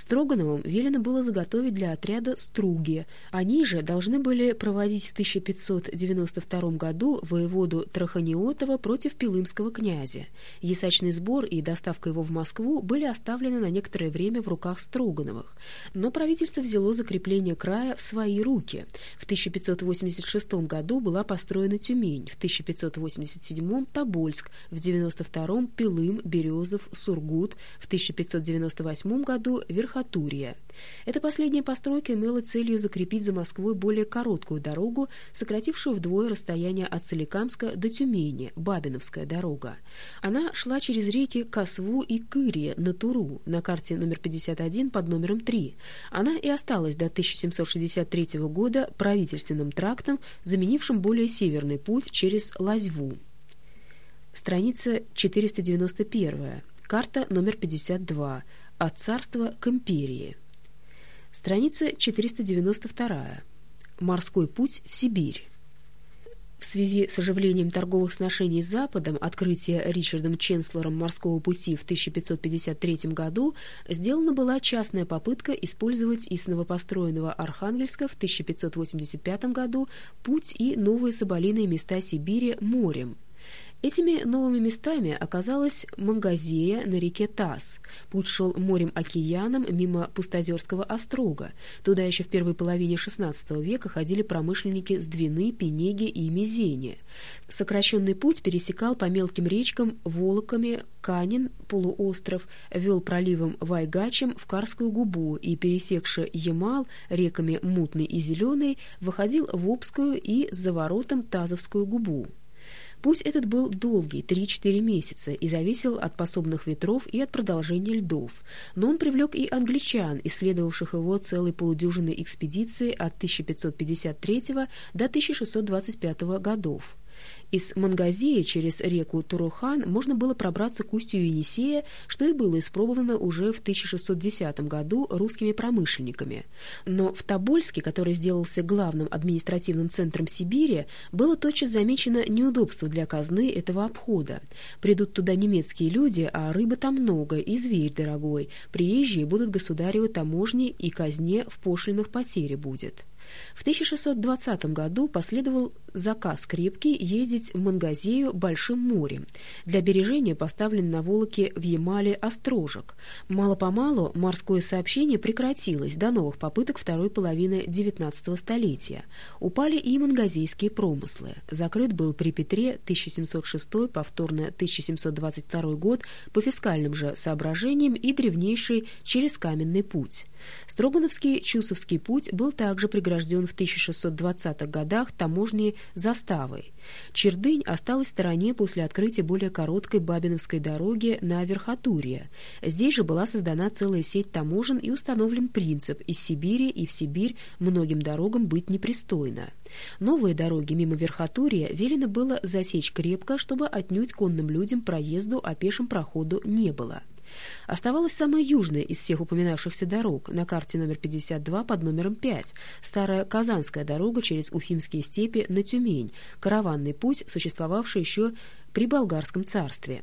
Строгановым велено было заготовить для отряда струги. Они же должны были проводить в 1592 году воеводу Траханиотова против Пилымского князя. Ясачный сбор и доставка его в Москву были оставлены на некоторое время в руках Строгановых. Но правительство взяло закрепление края в свои руки. В 1586 году была построена Тюмень, в 1587 – Тобольск, в 92 Пилым, Березов, Сургут, в 1598 году – Верхотурье. Эта последняя постройка имела целью закрепить за Москвой более короткую дорогу, сократившую вдвое расстояние от Соликамска до Тюмени, Бабиновская дорога. Она шла через реки Косву и Кырье на Туру, на карте номер 51 под номером 3. Она и осталась до 1763 года правительственным трактом, заменившим более северный путь через Лазьву. Страница 491. Карта номер 52. От царства к империи. Страница 492. Морской путь в Сибирь. В связи с оживлением торговых сношений с Западом, открытие Ричардом Ченслером морского пути в 1553 году, сделана была частная попытка использовать из новопостроенного Архангельска в 1585 году путь и новые соболиные места Сибири морем. Этими новыми местами оказалась Мангазея на реке Тас. Путь шел морем-океаном мимо Пустозерского острога. Туда еще в первой половине XVI века ходили промышленники с Двины, Пенеги и Мизени. Сокращенный путь пересекал по мелким речкам Волоками, Канин, полуостров, вел проливом Вайгачем в Карскую губу и, пересекши Ямал реками Мутный и Зеленый, выходил в Обскую и за воротом Тазовскую губу. Путь этот был долгий, 3-4 месяца, и зависел от пособных ветров и от продолжения льдов. Но он привлек и англичан, исследовавших его целой полудюжиной экспедиции от 1553 до 1625 годов. Из Мангазии через реку Турухан можно было пробраться к устью Енисея, что и было испробовано уже в 1610 году русскими промышленниками. Но в Тобольске, который сделался главным административным центром Сибири, было тотчас замечено неудобство для казны этого обхода. Придут туда немецкие люди, а рыбы там много, и зверь дорогой. Приезжие будут государевы таможни, и казне в пошлинах потери будет. В 1620 году последовал заказ крепкий ездить в Мангазею Большим морем. Для бережения поставлен на Волоке в Ямале острожек. Мало-помалу морское сообщение прекратилось до новых попыток второй половины XIX столетия. Упали и мангазейские промыслы. Закрыт был при Петре 1706, повторно 1722 год по фискальным же соображениям и древнейший через каменный путь. Строгановский Чусовский путь был также прегражден в 1620-х годах таможней заставой. Чердынь осталась в стороне после открытия более короткой Бабиновской дороги на Верхотурье. Здесь же была создана целая сеть таможен и установлен принцип «из Сибири и в Сибирь многим дорогам быть непристойно». Новые дороги мимо Верхотурья велено было засечь крепко, чтобы отнюдь конным людям проезду, а пешим проходу не было. Оставалась самая южная из всех упоминавшихся дорог на карте номер 52 под номером 5, старая Казанская дорога через Уфимские степи на Тюмень, караванный путь, существовавший еще при Болгарском царстве.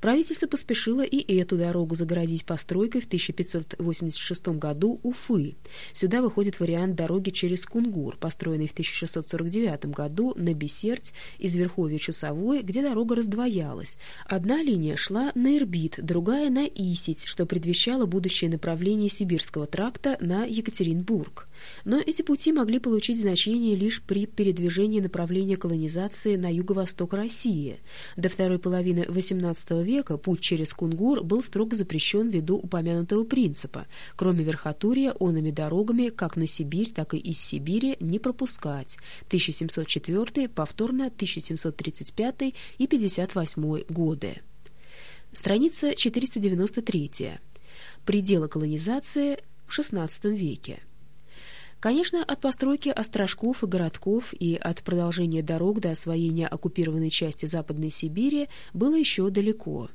Правительство поспешило и эту дорогу загородить постройкой в 1586 году Уфы. Сюда выходит вариант дороги через Кунгур, построенный в 1649 году на Бесерть из Верховья Чусовой, где дорога раздвоялась. Одна линия шла на Ирбит, другая на Исить, что предвещало будущее направление Сибирского тракта на Екатеринбург. Но эти пути могли получить значение лишь при передвижении направления колонизации на юго-восток России. До второй половины XVIII века путь через Кунгур был строго запрещен ввиду упомянутого принципа. Кроме Верхотурья, онными дорогами как на Сибирь, так и из Сибири не пропускать. 1704, повторно 1735 и 58 годы. Страница 493. Пределы колонизации в XVI веке. Конечно, от постройки острожков и городков и от продолжения дорог до освоения оккупированной части Западной Сибири было еще далеко.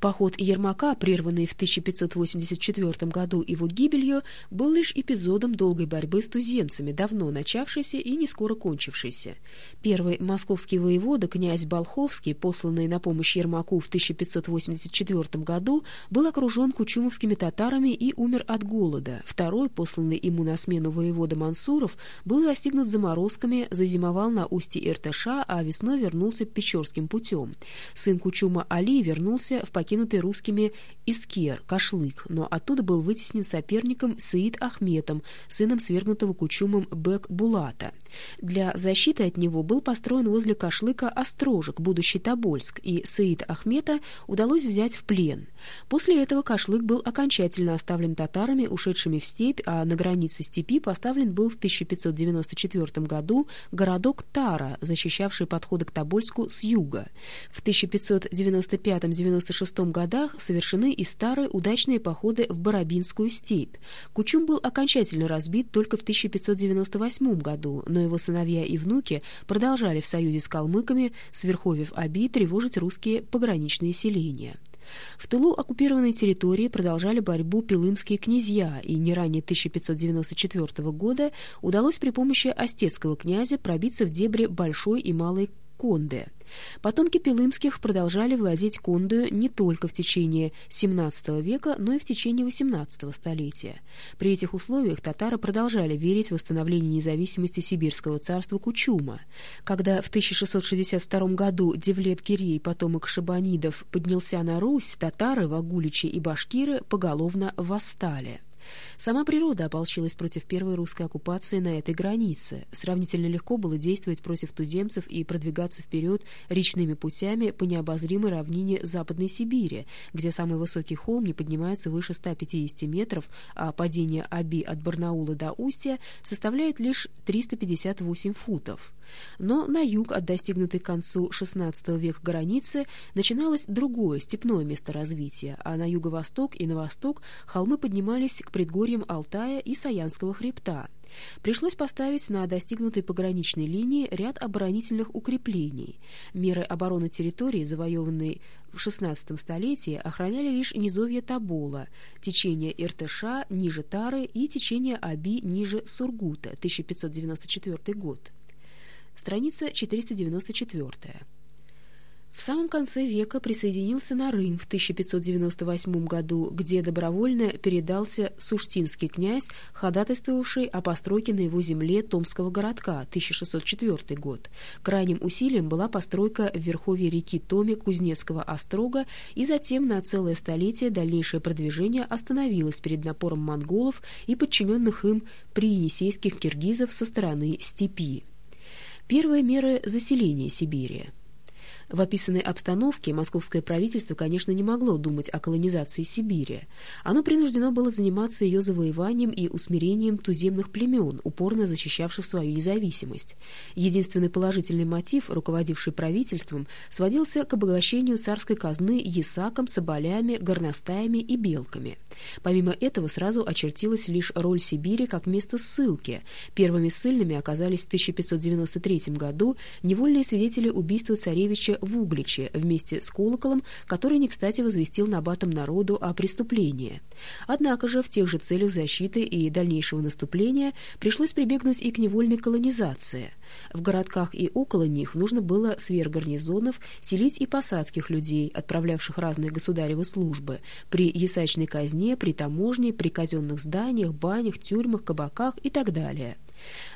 Поход Ермака, прерванный в 1584 году его гибелью, был лишь эпизодом долгой борьбы с туземцами, давно начавшейся и не скоро кончившейся. Первый московский воевода, князь Болховский, посланный на помощь Ермаку в 1584 году, был окружен кучумовскими татарами и умер от голода. Второй, посланный ему на смену воевода Мансуров, был достигнут заморозками, зазимовал на устье Иртыша, а весной вернулся Печорским путем. Сын Кучума Али вернулся в покинутый русскими Искер, Кашлык, но оттуда был вытеснен соперником Саид Ахметом, сыном свергнутого Кучумом Бек Булата. Для защиты от него был построен возле Кашлыка острожек, будущий Тобольск, и Саид Ахмета удалось взять в плен. После этого Кашлык был окончательно оставлен татарами, ушедшими в степь, а на границе степи поставлен был в 1594 году городок Тара, защищавший подходы к Тобольску с юга. В 1595-96 годах совершены и старые удачные походы в Барабинскую степь. Кучум был окончательно разбит только в 1598 году, но его сыновья и внуки продолжали в союзе с калмыками с верховьев Аби тревожить русские пограничные селения. В тылу оккупированной территории продолжали борьбу пилымские князья, и не ранее 1594 года удалось при помощи остецкого князя пробиться в дебри Большой и Малой Конде. Потомки Пилымских продолжали владеть Кондою не только в течение XVII века, но и в течение XVIII столетия. При этих условиях татары продолжали верить в восстановление независимости сибирского царства Кучума. Когда в 1662 году Девлет Кирей, потомок шабанидов, поднялся на Русь, татары, вагуличи и башкиры поголовно восстали. Сама природа ополчилась против первой русской оккупации на этой границе. Сравнительно легко было действовать против туземцев и продвигаться вперед речными путями по необозримой равнине Западной Сибири, где самый высокий холм не поднимается выше 150 метров, а падение Аби от Барнаула до Устья составляет лишь 358 футов. Но на юг от достигнутой к концу XVI века границы начиналось другое степное место развития, а на юго-восток и на восток холмы поднимались к предгорьям Алтая и Саянского хребта. Пришлось поставить на достигнутой пограничной линии ряд оборонительных укреплений. Меры обороны территории, завоеванной в XVI столетии, охраняли лишь низовье Табола, течение Иртыша ниже Тары и течение Аби ниже Сургута, 1594 год. Страница 494. В самом конце века присоединился Нарым в 1598 году, где добровольно передался суштинский князь, ходатайствовавший о постройке на его земле Томского городка, 1604 год. Крайним усилием была постройка в верховье реки Томи Кузнецкого острога, и затем на целое столетие дальнейшее продвижение остановилось перед напором монголов и подчиненных им приенисейских киргизов со стороны степи. Первые меры заселения Сибири – в описанной обстановке московское правительство, конечно, не могло думать о колонизации Сибири. Оно принуждено было заниматься ее завоеванием и усмирением туземных племен, упорно защищавших свою независимость. Единственный положительный мотив, руководивший правительством, сводился к обогащению царской казны ясаком, соболями, горностаями и белками. Помимо этого сразу очертилась лишь роль Сибири как место ссылки. Первыми ссыльными оказались в 1593 году невольные свидетели убийства царевича в Угличе вместе с колоколом, который не кстати возвестил набатом народу о преступлении. Однако же в тех же целях защиты и дальнейшего наступления пришлось прибегнуть и к невольной колонизации. В городках и около них нужно было сверх гарнизонов селить и посадских людей, отправлявших разные государевы службы, при ясачной казне, при таможне, при казенных зданиях, банях, тюрьмах, кабаках и так далее.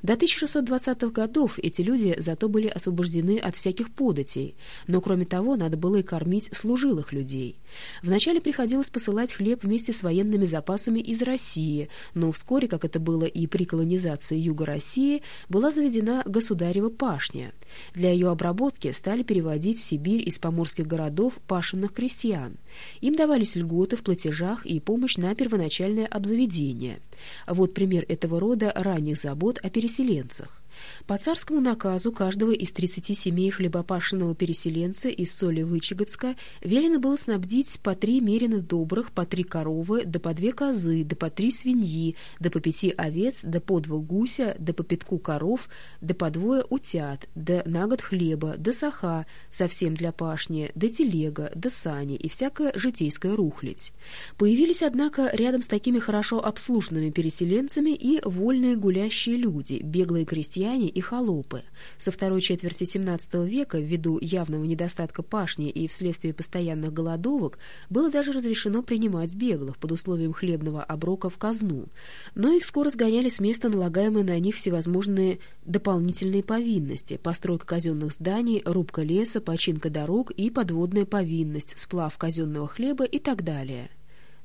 До 1620-х годов эти люди зато были освобождены от всяких податей, но кроме того надо было и кормить служилых людей. Вначале приходилось посылать хлеб вместе с военными запасами из России, но вскоре, как это было и при колонизации Юга России, была заведена государева пашня. Для ее обработки стали переводить в Сибирь из поморских городов пашенных крестьян. Им давались льготы в платежах и помощь на первоначальное обзаведение. Вот пример этого рода ранних забот о переселенцах. По царскому наказу каждого из 30 семей хлебопашенного переселенца из соли Вычегодска велено было снабдить по три мерено добрых, по три коровы, да по две козы, да по три свиньи, да по пяти овец, да по два гуся, да по пятку коров, да по двое утят, да на год хлеба, да саха, совсем для пашни, да телега, да сани и всякая житейская рухлядь. Появились, однако, рядом с такими хорошо обслуженными переселенцами и вольные гулящие люди, беглые крестьяне, крестьяне и холопы. Со второй четверти XVII века, ввиду явного недостатка пашни и вследствие постоянных голодовок, было даже разрешено принимать беглых под условием хлебного оброка в казну. Но их скоро сгоняли с места налагаемые на них всевозможные дополнительные повинности – постройка казенных зданий, рубка леса, починка дорог и подводная повинность, сплав казенного хлеба и так далее.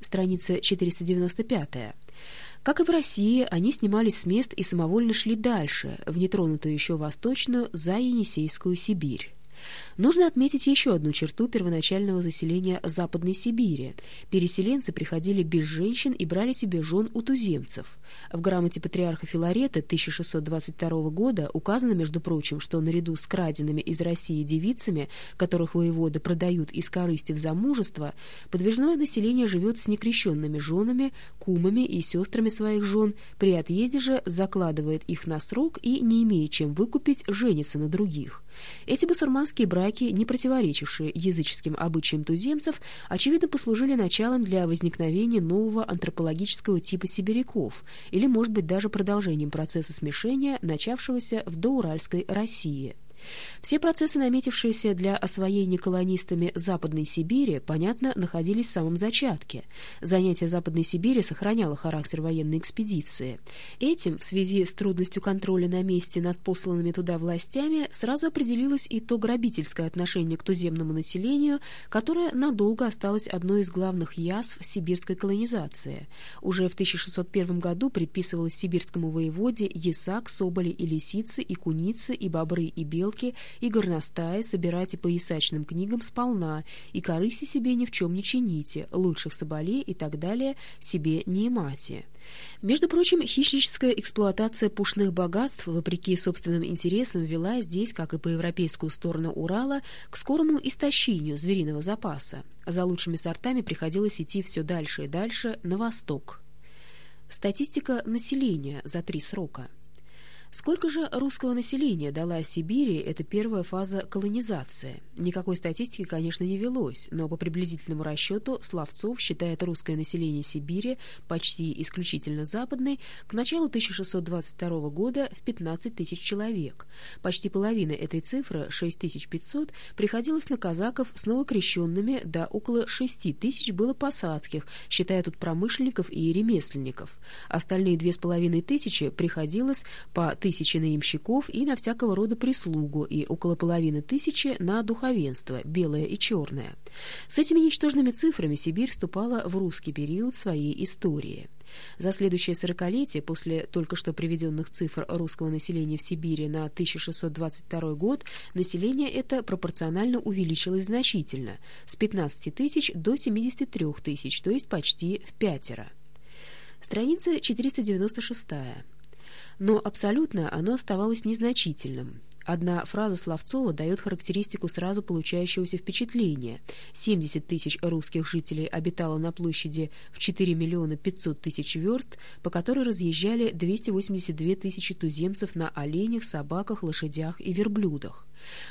Страница 495. Как и в России, они снимались с мест и самовольно шли дальше, в нетронутую еще восточную, за Енисейскую Сибирь. Нужно отметить еще одну черту первоначального заселения Западной Сибири. Переселенцы приходили без женщин и брали себе жен у туземцев. В грамоте патриарха Филарета 1622 года указано, между прочим, что наряду с краденными из России девицами, которых воеводы продают из корысти в замужество, подвижное население живет с некрещенными женами, кумами и сестрами своих жен, при отъезде же закладывает их на срок и, не имея чем выкупить, женится на других. Эти басурманские браки, не противоречившие языческим обычаям туземцев, очевидно послужили началом для возникновения нового антропологического типа сибиряков или, может быть, даже продолжением процесса смешения, начавшегося в доуральской России. Все процессы, наметившиеся для освоения колонистами Западной Сибири, понятно, находились в самом зачатке. Занятие Западной Сибири сохраняло характер военной экспедиции. Этим, в связи с трудностью контроля на месте над посланными туда властями, сразу определилось и то грабительское отношение к туземному населению, которое надолго осталось одной из главных язв сибирской колонизации. Уже в 1601 году предписывалось сибирскому воеводе Ясак, Соболи и Лисицы, и Куницы, и Бобры, и Белки сделки и горностаи собирайте по ясачным книгам сполна, и корысти себе ни в чем не чините, лучших соболей и так далее себе не имате. Между прочим, хищническая эксплуатация пушных богатств, вопреки собственным интересам, вела здесь, как и по европейскую сторону Урала, к скорому истощению звериного запаса. За лучшими сортами приходилось идти все дальше и дальше на восток. Статистика населения за три срока – Сколько же русского населения дала Сибири эта первая фаза колонизации? Никакой статистики, конечно, не велось, но по приблизительному расчету Славцов считает русское население Сибири почти исключительно западной к началу 1622 года в 15 тысяч человек. Почти половина этой цифры, 6500, приходилось на казаков с новокрещенными, да около 6 тысяч было посадских, считая тут промышленников и ремесленников. Остальные 2500 приходилось по тысячи на ямщиков и на всякого рода прислугу, и около половины тысячи на духовенство, белое и черное. С этими ничтожными цифрами Сибирь вступала в русский период своей истории. За следующее сорокалетие, после только что приведенных цифр русского населения в Сибири на 1622 год, население это пропорционально увеличилось значительно, с 15 тысяч до 73 тысяч, то есть почти в пятеро. Страница 496 но абсолютно оно оставалось незначительным. Одна фраза Словцова дает характеристику сразу получающегося впечатления. 70 тысяч русских жителей обитало на площади в 4 миллиона 500 тысяч верст, по которой разъезжали 282 тысячи туземцев на оленях, собаках, лошадях и верблюдах.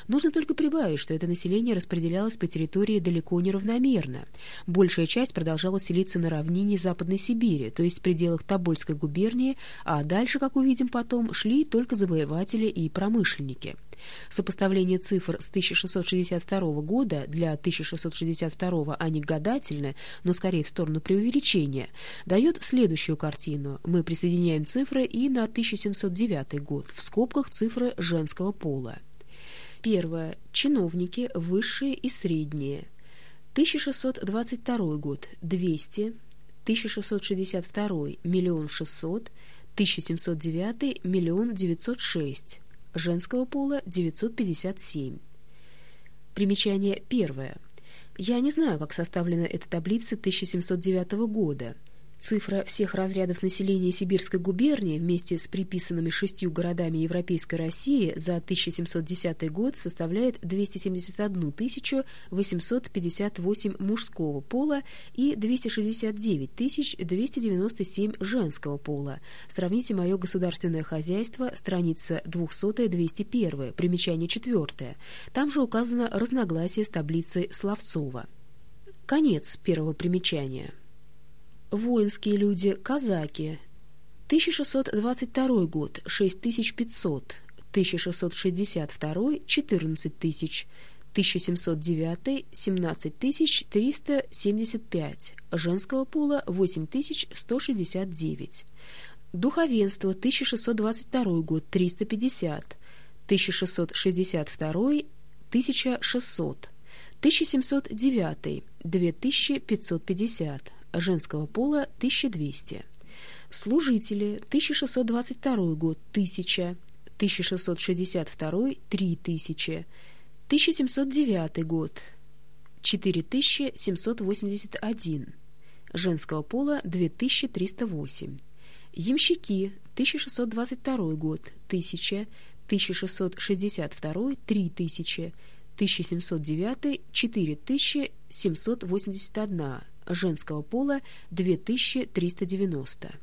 Нужно только прибавить, что это население распределялось по территории далеко неравномерно. Большая часть продолжала селиться на равнине Западной Сибири, то есть в пределах Тобольской губернии, а дальше, как увидим потом, шли только завоеватели и промышленники. Сопоставление цифр с 1662 года для 1662 они гадательны, но скорее в сторону преувеличения, дает следующую картину. Мы присоединяем цифры и на 1709 год, в скобках цифры женского пола. Первое. Чиновники, высшие и средние. 1622 год – 200, 1662 – миллион шестьсот, 1709 – миллион девятьсот шесть женского пола 957. Примечание первое. Я не знаю, как составлена эта таблица 1709 года. Цифра всех разрядов населения Сибирской губернии вместе с приписанными шестью городами Европейской России за 1710 год составляет 271 858 мужского пола и 269 297 женского пола. Сравните мое государственное хозяйство, страница 200-201, примечание 4. Там же указано разногласие с таблицей Словцова. Конец первого примечания воинские люди, казаки. 1622 год – 6500, 1662 – 14 тысяч, 1709 – 17 375, женского пола – 8169. Духовенство, 1622 год – 350, 1662 – 1600, 1709 – 2550, женского пола 1200. Служители 1622 год 1000, 1662 3000, 1709 год 4781, женского пола 2308. Ямщики 1622 год 1000, 1662 3000, 1709 4781 женского пола 2390.